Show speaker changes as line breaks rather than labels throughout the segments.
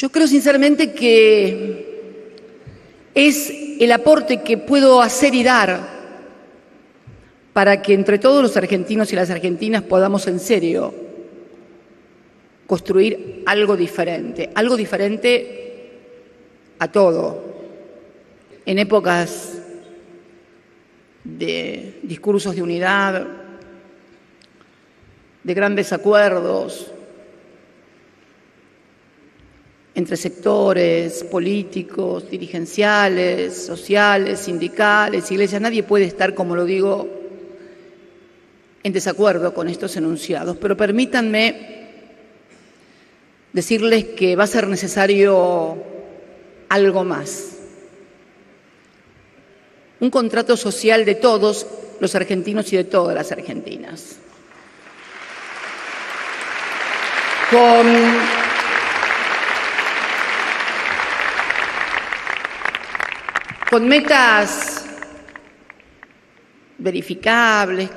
Yo creo sinceramente que es el aporte que puedo hacer y dar para que entre todos los argentinos y las argentinas podamos en serio construir algo diferente, algo diferente a todo. En épocas de discursos de unidad, de grandes acuerdos entre sectores políticos, dirigenciales, sociales, sindicales, iglesias. Nadie puede estar, como lo digo, en desacuerdo con estos enunciados, pero permítanme decirles que va a ser necesario algo más. Un contrato social de todos los argentinos y de todas las argentinas. Con con metas verificables,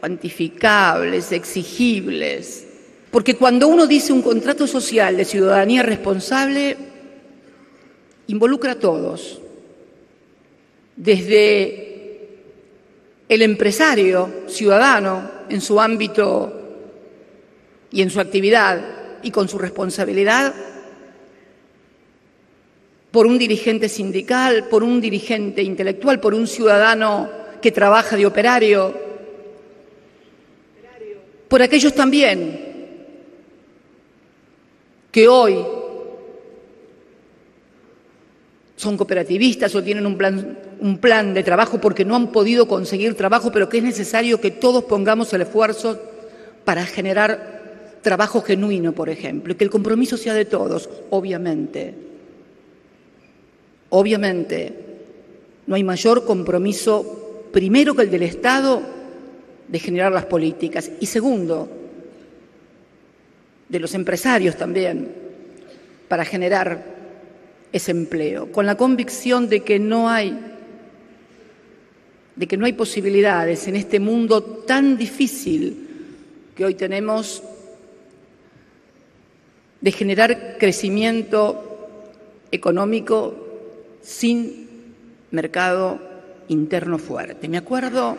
cuantificables, exigibles. Porque cuando uno dice un contrato social de ciudadanía responsable, involucra a todos, desde el empresario ciudadano en su ámbito y en su actividad y con su responsabilidad, por un dirigente sindical, por un dirigente intelectual, por un ciudadano que trabaja de operario, por aquellos también que hoy son cooperativistas o tienen un plan, un plan de trabajo porque no han podido conseguir trabajo, pero que es necesario que todos pongamos el esfuerzo para generar trabajo genuino, por ejemplo, y que el compromiso sea de todos, obviamente. Obviamente, no hay mayor compromiso, primero que el del Estado, de generar las políticas. Y segundo, de los empresarios también, para generar ese empleo, con la convicción de que no hay de que no hay posibilidades en este mundo tan difícil que hoy tenemos de generar crecimiento económico sin mercado interno fuerte. Me acuerdo